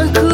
aku